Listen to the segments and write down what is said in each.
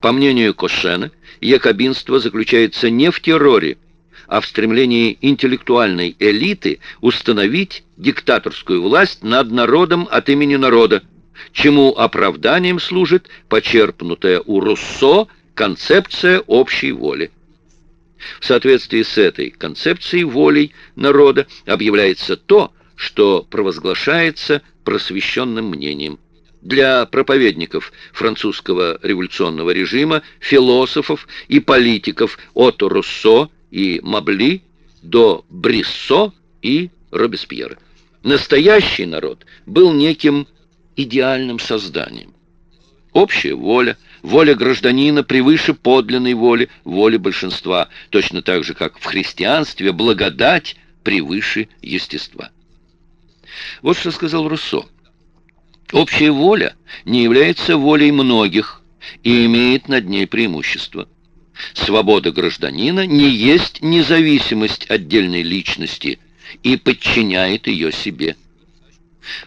По мнению Кошена, якобинство заключается не в терроре, а в стремлении интеллектуальной элиты установить диктаторскую власть над народом от имени народа, чему оправданием служит почерпнутая у Руссо концепция общей воли. В соответствии с этой концепцией волей народа объявляется то, что провозглашается просвещенным мнением. Для проповедников французского революционного режима, философов и политиков от Руссо и Мабли до Бриссо и Робеспьера. Настоящий народ был неким идеальным созданием. Общая воля, воля гражданина превыше подлинной воли, воли большинства, точно так же, как в христианстве благодать превыше естества. Вот что сказал Руссо. Общая воля не является волей многих и имеет над ней преимущество. Свобода гражданина не есть независимость отдельной личности и подчиняет ее себе.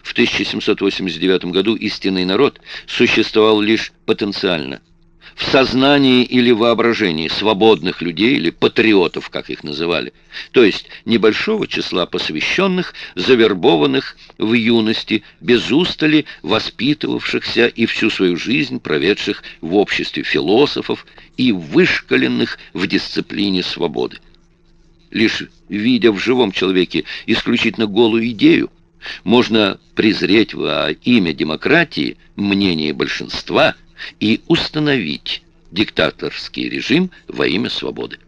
В 1789 году истинный народ существовал лишь потенциально – в сознании или воображении свободных людей или патриотов, как их называли, то есть небольшого числа посвященных, завербованных в юности, без устали воспитывавшихся и всю свою жизнь проведших в обществе философов и вышкаленных в дисциплине свободы. Лишь видя в живом человеке исключительно голую идею, можно презреть во имя демократии мнение большинства – и установить диктаторский режим во имя свободы.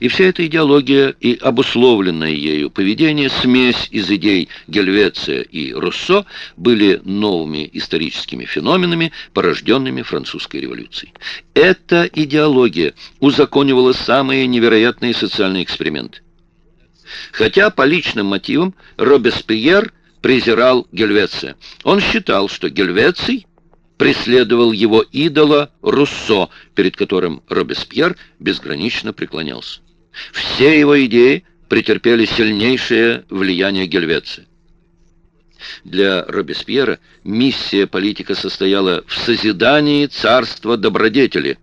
И вся эта идеология и обусловленное ею поведение, смесь из идей Гельвеция и Руссо, были новыми историческими феноменами, порожденными французской революцией. Эта идеология узаконивала самые невероятные социальные эксперименты. Хотя по личным мотивам Робеспьер презирал Гельвеция. Он считал, что Гельвеций – преследовал его идола Руссо, перед которым Робеспьер безгранично преклонялся. Все его идеи претерпели сильнейшее влияние Гельвеция. Для Робеспьера миссия политика состояла в созидании царства добродетели.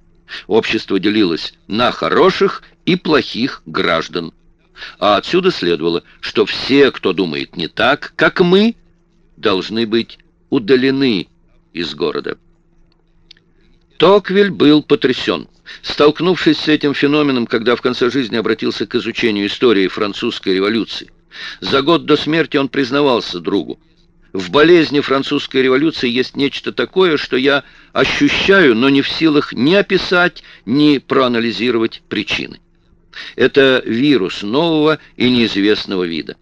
Общество делилось на хороших и плохих граждан. А отсюда следовало, что все, кто думает не так, как мы, должны быть удалены из города. Токвиль был потрясен. Столкнувшись с этим феноменом, когда в конце жизни обратился к изучению истории французской революции, за год до смерти он признавался другу. В болезни французской революции есть нечто такое, что я ощущаю, но не в силах ни описать, ни проанализировать причины. Это вирус нового и неизвестного вида.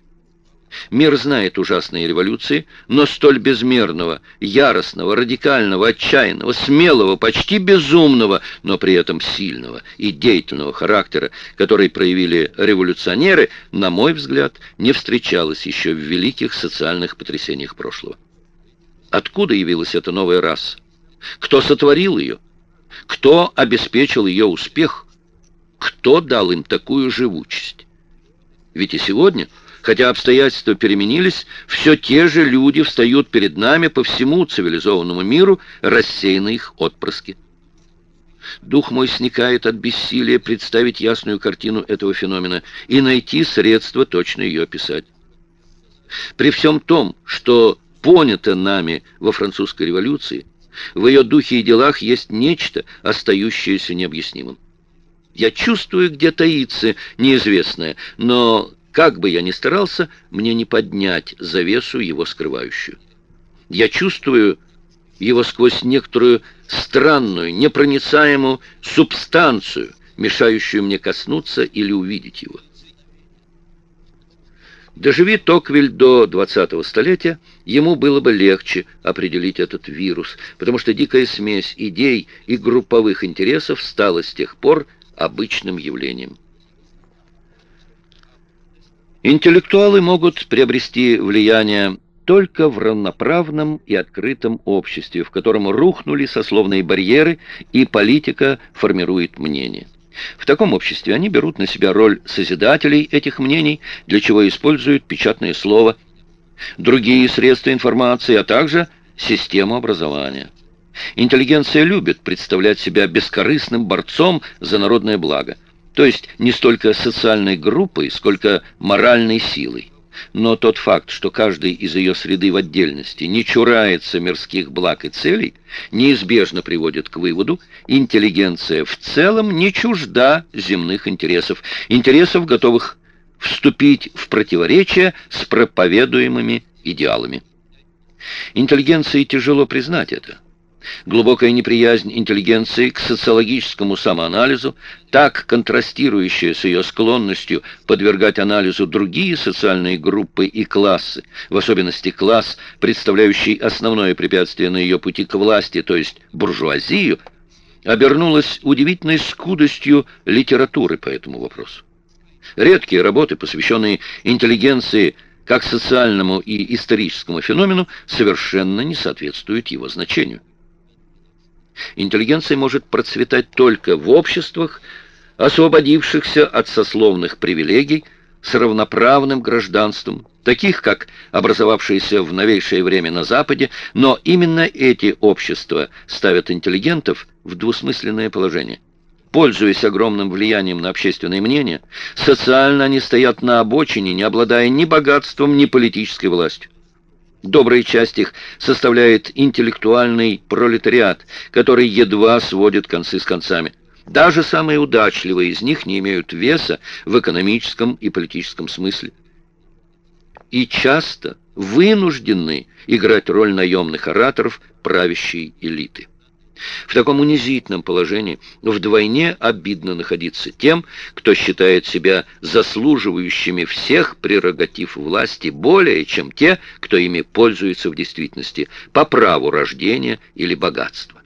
Мир знает ужасные революции, но столь безмерного, яростного, радикального, отчаянного, смелого, почти безумного, но при этом сильного и деятельного характера, который проявили революционеры, на мой взгляд, не встречалось еще в великих социальных потрясениях прошлого. Откуда явилась эта новая раса? Кто сотворил ее? Кто обеспечил ее успех? Кто дал им такую живучесть? Ведь и сегодня Хотя обстоятельства переменились, все те же люди встают перед нами по всему цивилизованному миру, рассеянные их отпрыски. Дух мой сникает от бессилия представить ясную картину этого феномена и найти средства точно ее описать. При всем том, что понято нами во французской революции, в ее духе и делах есть нечто, остающееся необъяснимым. Я чувствую, где таится неизвестное, но как бы я ни старался, мне не поднять завесу его скрывающую. Я чувствую его сквозь некоторую странную, непроницаемую субстанцию, мешающую мне коснуться или увидеть его. Доживи Токвиль до 20-го столетия, ему было бы легче определить этот вирус, потому что дикая смесь идей и групповых интересов стала с тех пор обычным явлением. Интеллектуалы могут приобрести влияние только в равноправном и открытом обществе, в котором рухнули сословные барьеры и политика формирует мнение. В таком обществе они берут на себя роль созидателей этих мнений, для чего используют печатное слово, другие средства информации, а также систему образования. Интеллигенция любит представлять себя бескорыстным борцом за народное благо, то есть не столько социальной группой, сколько моральной силой. Но тот факт, что каждый из ее среды в отдельности не чурается мирских благ и целей, неизбежно приводит к выводу, интеллигенция в целом не чужда земных интересов, интересов, готовых вступить в противоречие с проповедуемыми идеалами. Интеллигенции тяжело признать это. Глубокая неприязнь интеллигенции к социологическому самоанализу, так контрастирующая с ее склонностью подвергать анализу другие социальные группы и классы, в особенности класс, представляющий основное препятствие на ее пути к власти, то есть буржуазию, обернулась удивительной скудостью литературы по этому вопросу. Редкие работы, посвященные интеллигенции как социальному и историческому феномену, совершенно не соответствуют его значению. Интеллигенция может процветать только в обществах, освободившихся от сословных привилегий, с равноправным гражданством, таких как образовавшиеся в новейшее время на Западе, но именно эти общества ставят интеллигентов в двусмысленное положение. Пользуясь огромным влиянием на общественное мнение, социально они стоят на обочине, не обладая ни богатством, ни политической властью. Добрая часть их составляет интеллектуальный пролетариат, который едва сводит концы с концами. Даже самые удачливые из них не имеют веса в экономическом и политическом смысле. И часто вынуждены играть роль наемных ораторов правящей элиты. В таком унизительном положении вдвойне обидно находиться тем, кто считает себя заслуживающими всех прерогатив власти более, чем те, кто ими пользуется в действительности по праву рождения или богатства.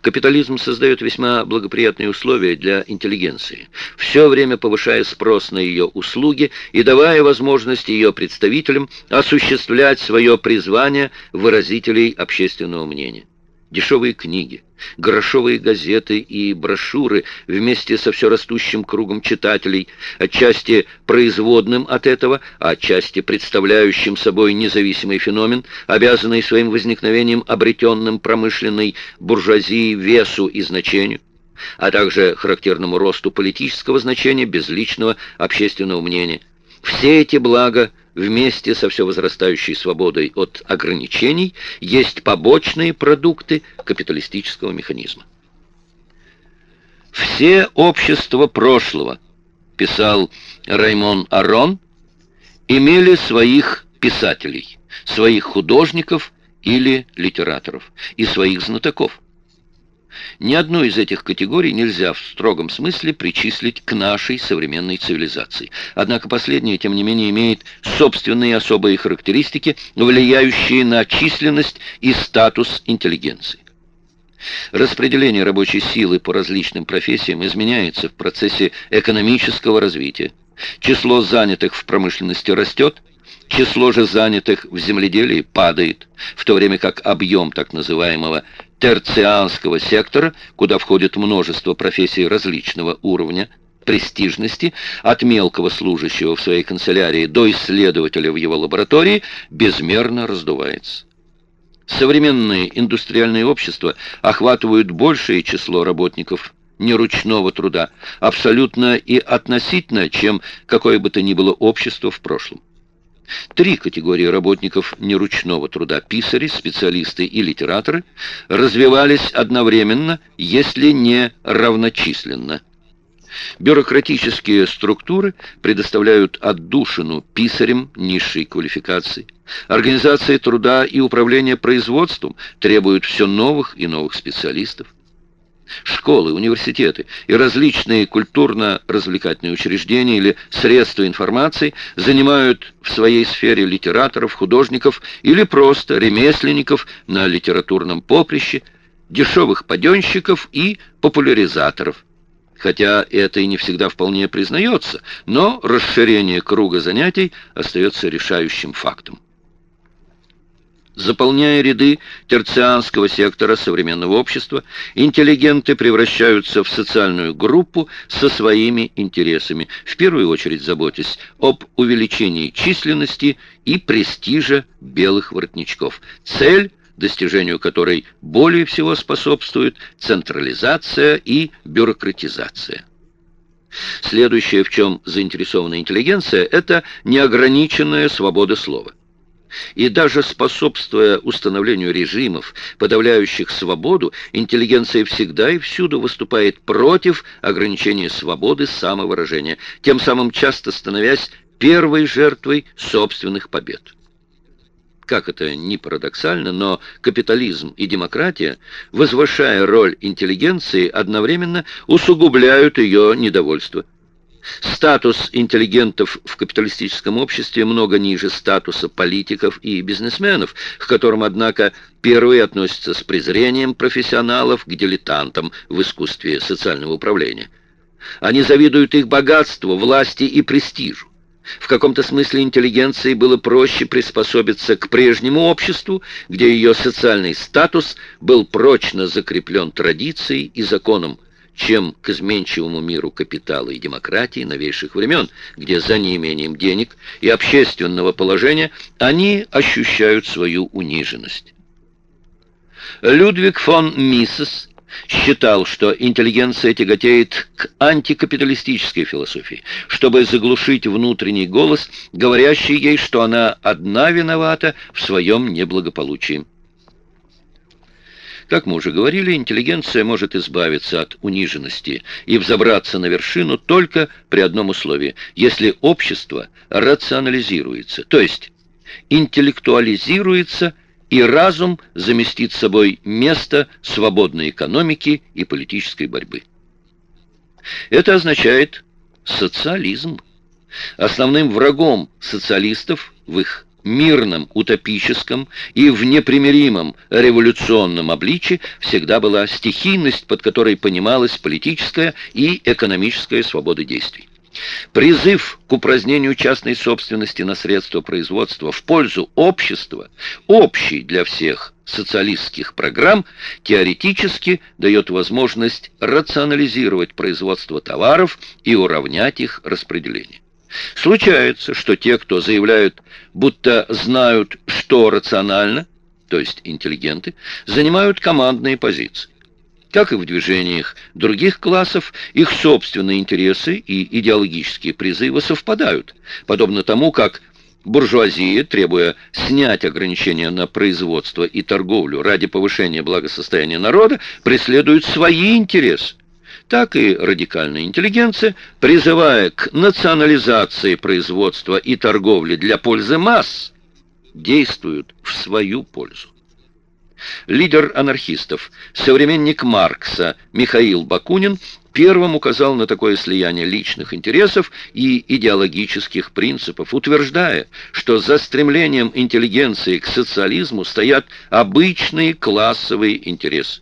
Капитализм создает весьма благоприятные условия для интеллигенции, все время повышая спрос на ее услуги и давая возможность ее представителям осуществлять свое призвание выразителей общественного мнения дешевые книги, грошовые газеты и брошюры вместе со все растущим кругом читателей, отчасти производным от этого, а отчасти представляющим собой независимый феномен, обязанный своим возникновением обретенным промышленной буржуазии весу и значению, а также характерному росту политического значения без личного общественного мнения. Все эти блага вместе со все возрастающей свободой от ограничений есть побочные продукты капиталистического механизма. «Все общества прошлого», — писал Раймон Арон, имели своих писателей, своих художников или литераторов и своих знатоков. Ни одну из этих категорий нельзя в строгом смысле причислить к нашей современной цивилизации. Однако последняя, тем не менее, имеет собственные особые характеристики, влияющие на численность и статус интеллигенции. Распределение рабочей силы по различным профессиям изменяется в процессе экономического развития. Число занятых в промышленности растет, число же занятых в земледелии падает, в то время как объем так называемого терцианского сектора, куда входит множество профессий различного уровня, престижности, от мелкого служащего в своей канцелярии до исследователя в его лаборатории, безмерно раздувается. Современные индустриальные общества охватывают большее число работников неручного труда, абсолютно и относительно, чем какое бы то ни было общество в прошлом. Три категории работников неручного труда – писари, специалисты и литераторы – развивались одновременно, если не равночисленно. Бюрократические структуры предоставляют отдушину писарям низшей квалификации. Организация труда и управление производством требуют все новых и новых специалистов. Школы, университеты и различные культурно-развлекательные учреждения или средства информации занимают в своей сфере литераторов, художников или просто ремесленников на литературном поприще, дешевых паденщиков и популяризаторов. Хотя это и не всегда вполне признается, но расширение круга занятий остается решающим фактом. Заполняя ряды терцианского сектора современного общества, интеллигенты превращаются в социальную группу со своими интересами, в первую очередь заботясь об увеличении численности и престижа белых воротничков. Цель достижению которой более всего способствует централизация и бюрократизация. Следующее, в чем заинтересована интеллигенция, это неограниченная свобода слова. И даже способствуя установлению режимов, подавляющих свободу, интеллигенция всегда и всюду выступает против ограничения свободы самовыражения, тем самым часто становясь первой жертвой собственных побед. Как это ни парадоксально, но капитализм и демократия, возвышая роль интеллигенции, одновременно усугубляют ее недовольство. Статус интеллигентов в капиталистическом обществе много ниже статуса политиков и бизнесменов, к которым, однако, первые относятся с презрением профессионалов к дилетантам в искусстве социального управления. Они завидуют их богатству, власти и престижу. В каком-то смысле интеллигенции было проще приспособиться к прежнему обществу, где ее социальный статус был прочно закреплен традицией и законом, чем к изменчивому миру капитала и демократии новейших времен, где за неимением денег и общественного положения они ощущают свою униженность. Людвиг фон Миссес считал, что интеллигенция тяготеет к антикапиталистической философии, чтобы заглушить внутренний голос, говорящий ей, что она одна виновата в своем неблагополучии. Как мы уже говорили, интеллигенция может избавиться от униженности и взобраться на вершину только при одном условии, если общество рационализируется, то есть интеллектуализируется и разум заместит собой место свободной экономики и политической борьбы. Это означает социализм. Основным врагом социалистов в их мирном, утопическом и в непримиримом революционном обличии всегда была стихийность, под которой понималась политическая и экономическая свобода действий. Призыв к упразднению частной собственности на средства производства в пользу общества, общий для всех социалистских программ, теоретически дает возможность рационализировать производство товаров и уравнять их распределение. Случается, что те, кто заявляют, будто знают, что рационально, то есть интеллигенты, занимают командные позиции. Как и в движениях других классов, их собственные интересы и идеологические призывы совпадают, подобно тому, как буржуазия, требуя снять ограничения на производство и торговлю ради повышения благосостояния народа, преследует свои интересы так и радикальная интеллигенция, призывая к национализации производства и торговли для пользы масс, действуют в свою пользу. Лидер анархистов, современник Маркса Михаил Бакунин первым указал на такое слияние личных интересов и идеологических принципов, утверждая, что за стремлением интеллигенции к социализму стоят обычные классовые интересы.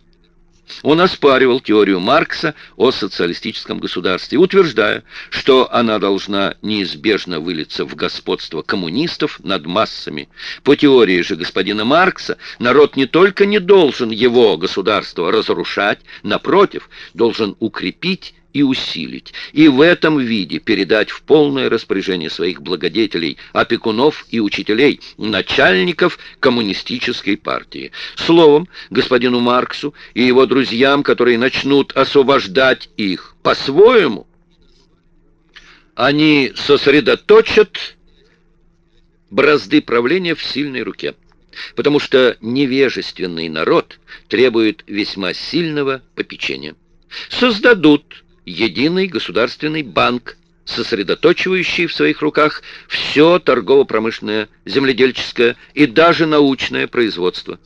Он оспаривал теорию Маркса о социалистическом государстве, утверждая, что она должна неизбежно вылиться в господство коммунистов над массами. По теории же господина Маркса, народ не только не должен его государство разрушать, напротив, должен укрепить и усилить, и в этом виде передать в полное распоряжение своих благодетелей, опекунов и учителей, начальников коммунистической партии. Словом, господину Марксу и его друзьям, которые начнут освобождать их по-своему, они сосредоточат бразды правления в сильной руке, потому что невежественный народ требует весьма сильного попечения. Создадут единый государственный банк, сосредоточивающий в своих руках все торгово-промышленное, земледельческое и даже научное производство.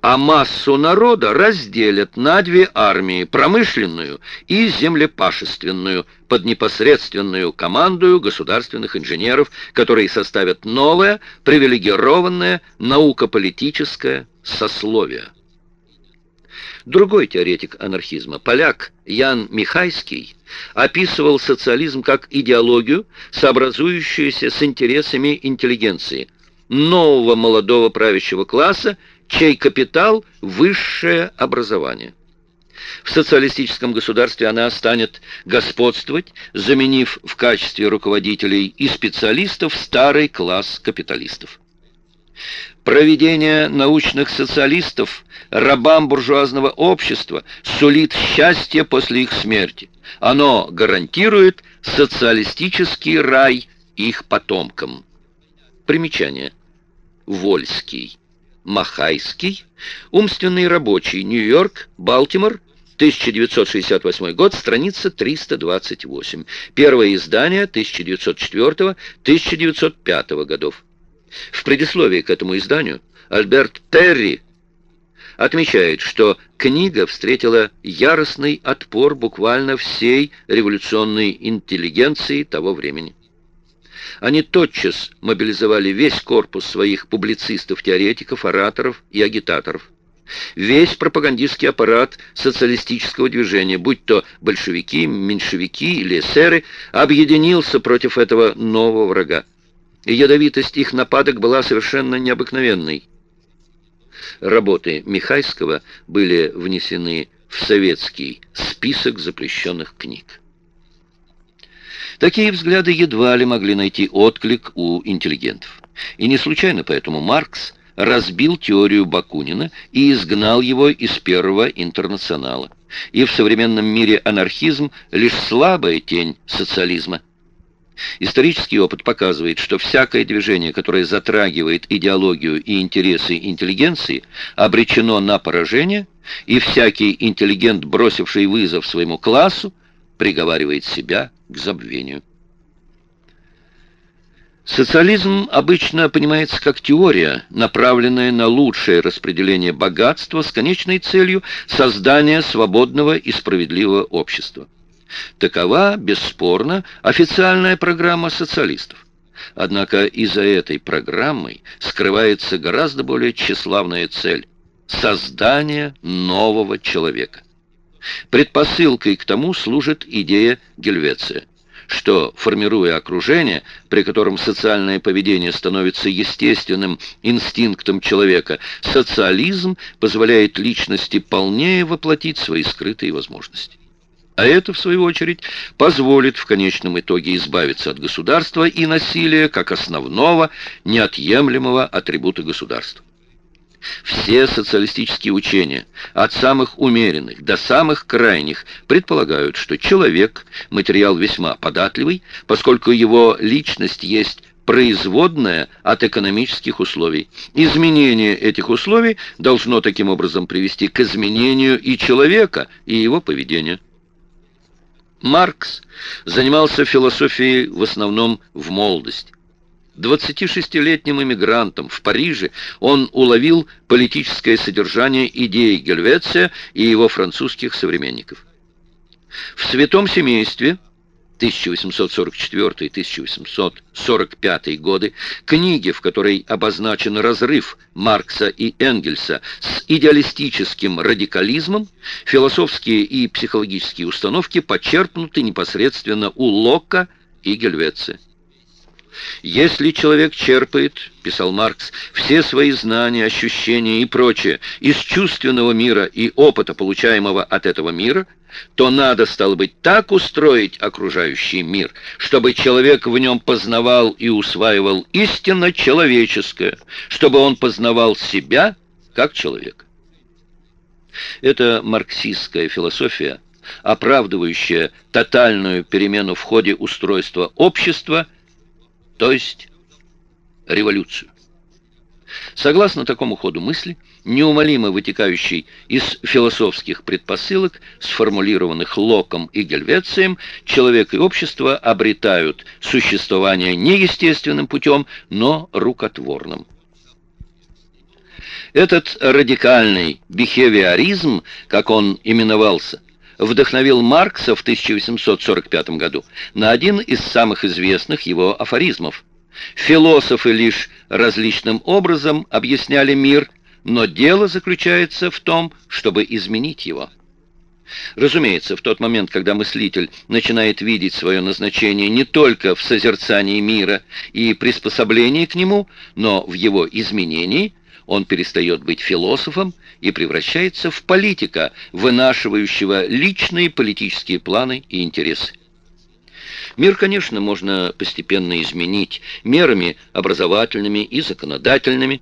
А массу народа разделят на две армии, промышленную и землепашественную, под непосредственную командою государственных инженеров, которые составят новое, привилегированное наукополитическое сословие. Другой теоретик анархизма, поляк Ян Михайский, описывал социализм как идеологию, сообразующуюся с интересами интеллигенции, нового молодого правящего класса, чей капитал – высшее образование. В социалистическом государстве она станет господствовать, заменив в качестве руководителей и специалистов старый класс капиталистов. Проведение научных социалистов рабам буржуазного общества сулит счастье после их смерти. Оно гарантирует социалистический рай их потомкам. Примечание. Вольский. Махайский. Умственный рабочий. Нью-Йорк. Балтимор. 1968 год, страница 328. Первое издание 1904-1905 годов. В предисловии к этому изданию Альберт Терри отмечает, что книга встретила яростный отпор буквально всей революционной интеллигенции того времени. Они тотчас мобилизовали весь корпус своих публицистов-теоретиков, ораторов и агитаторов. Весь пропагандистский аппарат социалистического движения, будь то большевики, меньшевики или эсеры, объединился против этого нового врага. И ядовитость их нападок была совершенно необыкновенной. Работы Михайского были внесены в советский список запрещенных книг. Такие взгляды едва ли могли найти отклик у интеллигентов. И не случайно поэтому Маркс разбил теорию Бакунина и изгнал его из первого интернационала. И в современном мире анархизм – лишь слабая тень социализма. Исторический опыт показывает, что всякое движение, которое затрагивает идеологию и интересы интеллигенции, обречено на поражение, и всякий интеллигент, бросивший вызов своему классу, приговаривает себя к забвению. Социализм обычно понимается как теория, направленная на лучшее распределение богатства с конечной целью создания свободного и справедливого общества. Такова, бесспорно, официальная программа социалистов. Однако и за этой программой скрывается гораздо более тщеславная цель – создание нового человека. Предпосылкой к тому служит идея Гельвеция – что, формируя окружение, при котором социальное поведение становится естественным инстинктом человека, социализм позволяет личности полнее воплотить свои скрытые возможности. А это, в свою очередь, позволит в конечном итоге избавиться от государства и насилия как основного, неотъемлемого атрибута государства. Все социалистические учения, от самых умеренных до самых крайних, предполагают, что человек – материал весьма податливый, поскольку его личность есть производная от экономических условий. Изменение этих условий должно таким образом привести к изменению и человека, и его поведения. Маркс занимался философией в основном в молодости. 26-летним иммигрантом в Париже он уловил политическое содержание идей Гельвеция и его французских современников. В «Святом семействе» 1844-1845 годы, книги, в которой обозначен разрыв Маркса и Энгельса с идеалистическим радикализмом, философские и психологические установки почерпнуты непосредственно у Лока и Гельвеция. Если человек черпает, писал Маркс, все свои знания, ощущения и прочее из чувственного мира и опыта, получаемого от этого мира, то надо, стало быть, так устроить окружающий мир, чтобы человек в нем познавал и усваивал истинно человеческое, чтобы он познавал себя как человек. Это марксистская философия, оправдывающая тотальную перемену в ходе устройства общества – то есть революцию. Согласно такому ходу мысли, неумолимо вытекающей из философских предпосылок, сформулированных Локом и Гельвецием, человек и общество обретают существование не естественным путем, но рукотворным. Этот радикальный бихевиоризм, как он именовался, вдохновил Маркса в 1845 году на один из самых известных его афоризмов. Философы лишь различным образом объясняли мир, но дело заключается в том, чтобы изменить его. Разумеется, в тот момент, когда мыслитель начинает видеть свое назначение не только в созерцании мира и приспособлении к нему, но в его изменении, он перестает быть философом и превращается в политика, вынашивающего личные политические планы и интересы. Мир, конечно, можно постепенно изменить мерами образовательными и законодательными.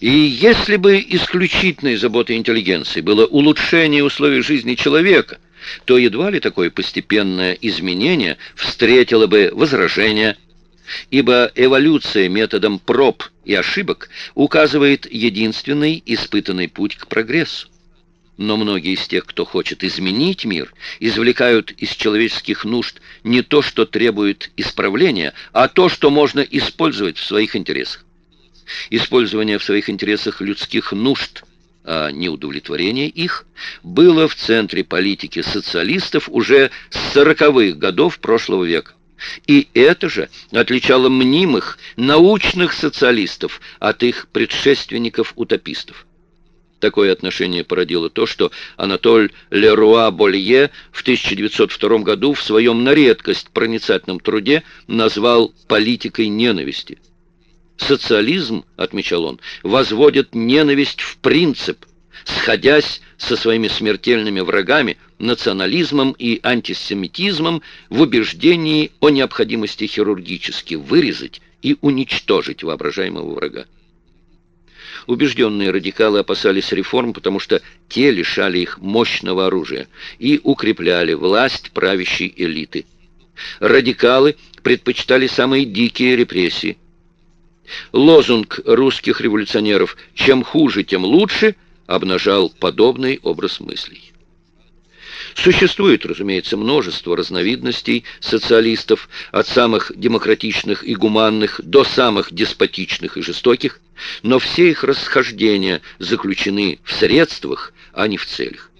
И если бы исключительной заботой интеллигенции было улучшение условий жизни человека, то едва ли такое постепенное изменение встретило бы возражения, ибо эволюция методом проб и ошибок указывает единственный испытанный путь к прогрессу. Но многие из тех, кто хочет изменить мир, извлекают из человеческих нужд не то, что требует исправления, а то, что можно использовать в своих интересах. Использование в своих интересах людских нужд, а не удовлетворение их, было в центре политики социалистов уже с сороковых годов прошлого века. И это же отличало мнимых научных социалистов от их предшественников-утопистов. Такое отношение породило то, что Анатоль Леруа Болье в 1902 году в своем на редкость проницательном труде назвал политикой ненависти. Социализм, отмечал он, возводит ненависть в принцип, сходясь со своими смертельными врагами, национализмом и антисемитизмом в убеждении о необходимости хирургически вырезать и уничтожить воображаемого врага. Убежденные радикалы опасались реформ, потому что те лишали их мощного оружия и укрепляли власть правящей элиты. Радикалы предпочитали самые дикие репрессии. Лозунг русских революционеров «чем хуже, тем лучше» обнажал подобный образ мыслей. Существует, разумеется, множество разновидностей социалистов, от самых демократичных и гуманных до самых деспотичных и жестоких, но все их расхождения заключены в средствах, а не в целях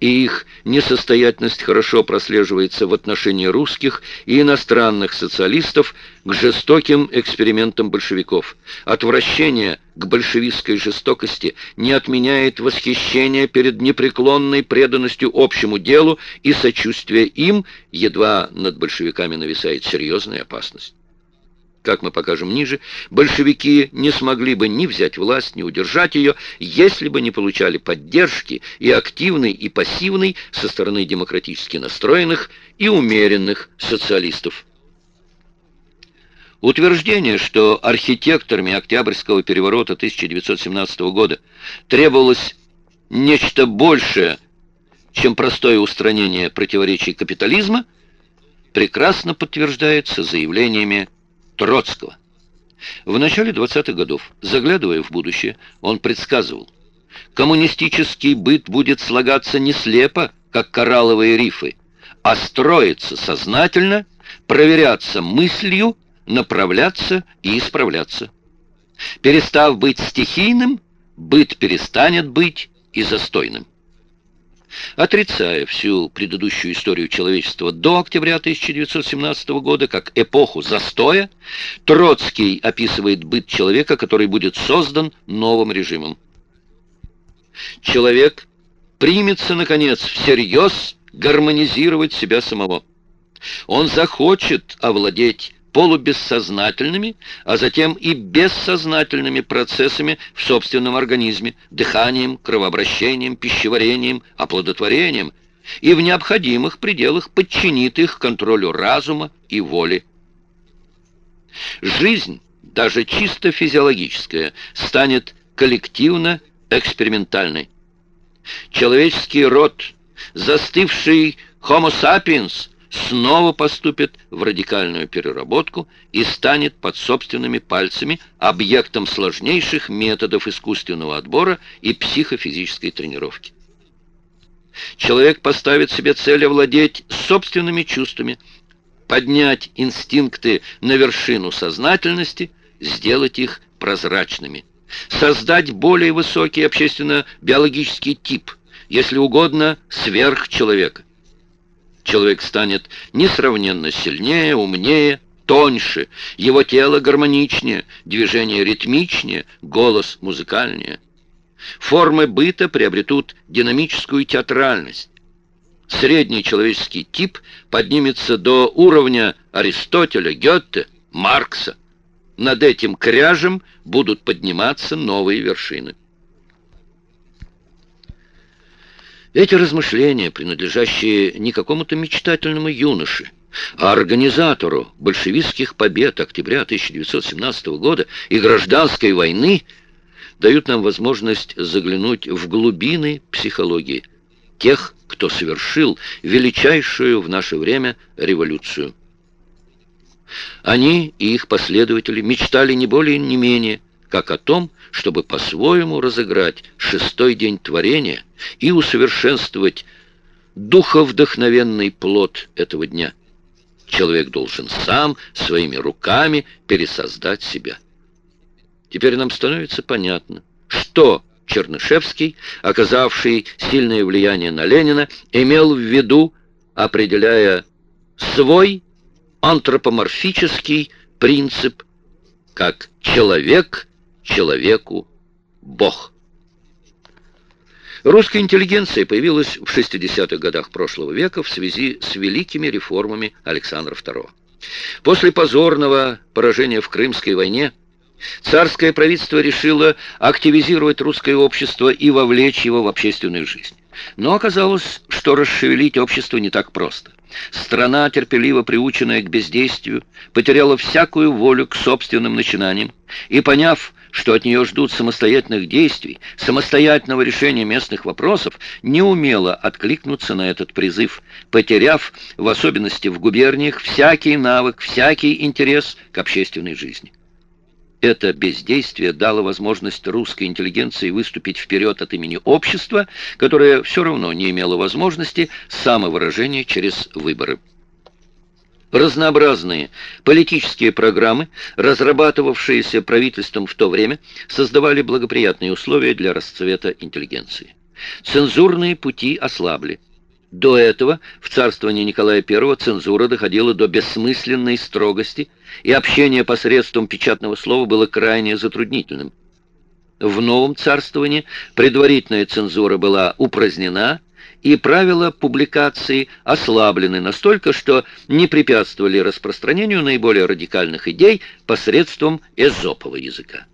и их несостоятельность хорошо прослеживается в отношении русских и иностранных социалистов к жестоким экспериментам большевиков. Отвращение к большевистской жестокости не отменяет восхищение перед непреклонной преданностью общему делу и сочувствие им, едва над большевиками нависает серьезная опасность. Как мы покажем ниже, большевики не смогли бы ни взять власть, ни удержать ее, если бы не получали поддержки и активной, и пассивной со стороны демократически настроенных и умеренных социалистов. Утверждение, что архитекторами Октябрьского переворота 1917 года требовалось нечто большее, чем простое устранение противоречий капитализма, прекрасно подтверждается заявлениями Троцкого. В начале 20-х годов, заглядывая в будущее, он предсказывал, коммунистический быт будет слагаться не слепо, как коралловые рифы, а строиться сознательно, проверяться мыслью, направляться и исправляться. Перестав быть стихийным, быт перестанет быть и застойным. Отрицая всю предыдущую историю человечества до октября 1917 года как эпоху застоя, Троцкий описывает быт человека, который будет создан новым режимом. Человек примется, наконец, всерьез гармонизировать себя самого. Он захочет овладеть полубессознательными, а затем и бессознательными процессами в собственном организме, дыханием, кровообращением, пищеварением, оплодотворением, и в необходимых пределах подчинит их контролю разума и воли. Жизнь, даже чисто физиологическая, станет коллективно-экспериментальной. Человеческий род, застывший Homo sapiens – снова поступит в радикальную переработку и станет под собственными пальцами объектом сложнейших методов искусственного отбора и психофизической тренировки. Человек поставит себе цель овладеть собственными чувствами, поднять инстинкты на вершину сознательности, сделать их прозрачными, создать более высокий общественно-биологический тип, если угодно, сверхчеловека. Человек станет несравненно сильнее, умнее, тоньше, его тело гармоничнее, движение ритмичнее, голос музыкальнее. Формы быта приобретут динамическую театральность. Средний человеческий тип поднимется до уровня Аристотеля, Гетте, Маркса. Над этим кряжем будут подниматься новые вершины. Эти размышления, принадлежащие не какому-то мечтательному юноше, а организатору большевистских побед октября 1917 года и гражданской войны дают нам возможность заглянуть в глубины психологии тех, кто совершил величайшую в наше время революцию. Они и их последователи мечтали не более не менее, как о том, чтобы по-своему разыграть шестой день творения и усовершенствовать духовдохновенный плод этого дня. Человек должен сам своими руками пересоздать себя. Теперь нам становится понятно, что Чернышевский, оказавший сильное влияние на Ленина, имел в виду, определяя свой антропоморфический принцип как человек человеку Бог. Русская интеллигенция появилась в 60-х годах прошлого века в связи с великими реформами Александра II. После позорного поражения в Крымской войне царское правительство решило активизировать русское общество и вовлечь его в общественную жизнь. Но оказалось, что расшевелить общество не так просто. Страна, терпеливо приученная к бездействию, потеряла всякую волю к собственным начинаниям и, поняв, что от нее ждут самостоятельных действий, самостоятельного решения местных вопросов, не умела откликнуться на этот призыв, потеряв, в особенности в губерниях, всякий навык, всякий интерес к общественной жизни. Это бездействие дало возможность русской интеллигенции выступить вперед от имени общества, которое все равно не имело возможности самовыражения через выборы. Разнообразные политические программы, разрабатывавшиеся правительством в то время, создавали благоприятные условия для расцвета интеллигенции. Цензурные пути ослабли. До этого в царствовании Николая I цензура доходила до бессмысленной строгости, и общение посредством печатного слова было крайне затруднительным. В новом царствовании предварительная цензура была упразднена, и правила публикации ослаблены настолько, что не препятствовали распространению наиболее радикальных идей посредством эзопового языка.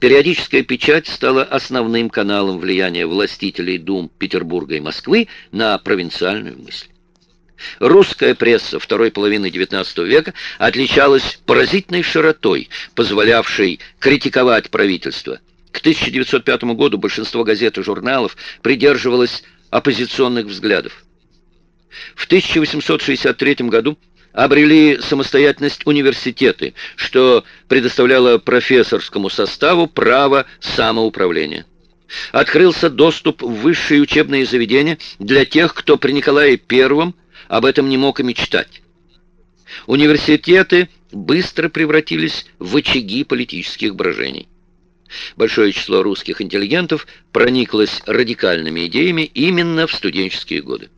Периодическая печать стала основным каналом влияния властителей дум Петербурга и Москвы на провинциальную мысль. Русская пресса второй половины XIX века отличалась поразительной широтой, позволявшей критиковать правительство. К 1905 году большинство газет и журналов придерживалось оппозиционных взглядов. В 1863 году обрели самостоятельность университеты, что предоставляло профессорскому составу право самоуправления. Открылся доступ в высшие учебные заведения для тех, кто при Николае I об этом не мог и мечтать. Университеты быстро превратились в очаги политических брожений. Большое число русских интеллигентов прониклось радикальными идеями именно в студенческие годы.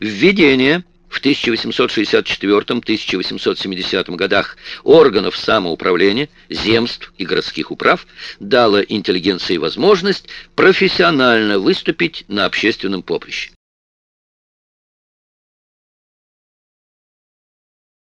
Введение в 1864-1870 годах органов самоуправления, земств и городских управ дало интеллигенции возможность профессионально выступить на общественном поприще.